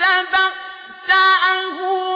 اتبعت أهواءهم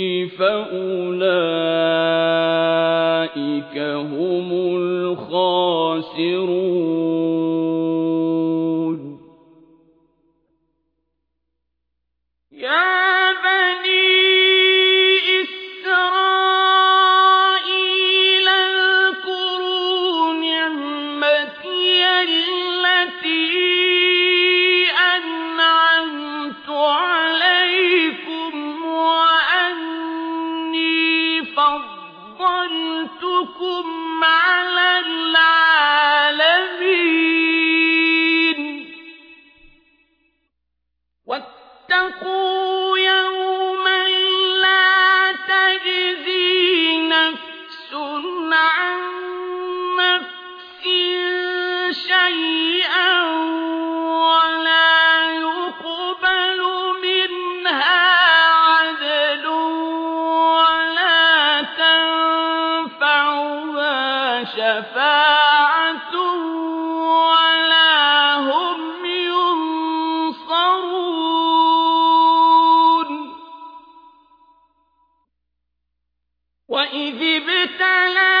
فأولئك هم الخاسرون يا بني إسرائيل اذكروا نعمتي التي أنعمت عليكم فضلتكم شفاعة ولا هم ينصرون وإذ ابتلى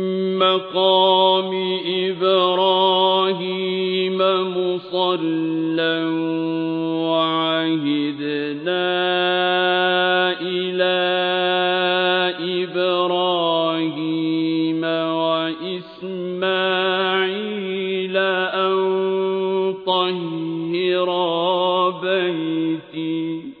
مقام إبراهيم مصلى وعهدنا إلى إبراهيم وإسماعيل أن طهرا بيتي.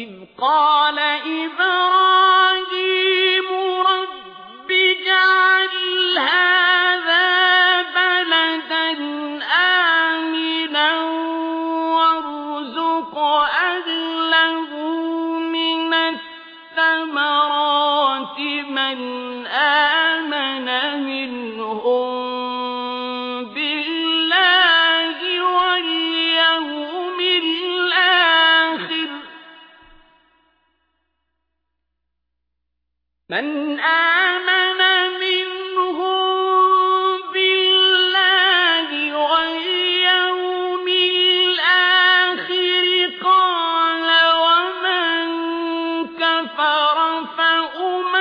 وإذ قال إبراهيم من آمن بالله واليوم الآخر قال ومن كفر فأمتعه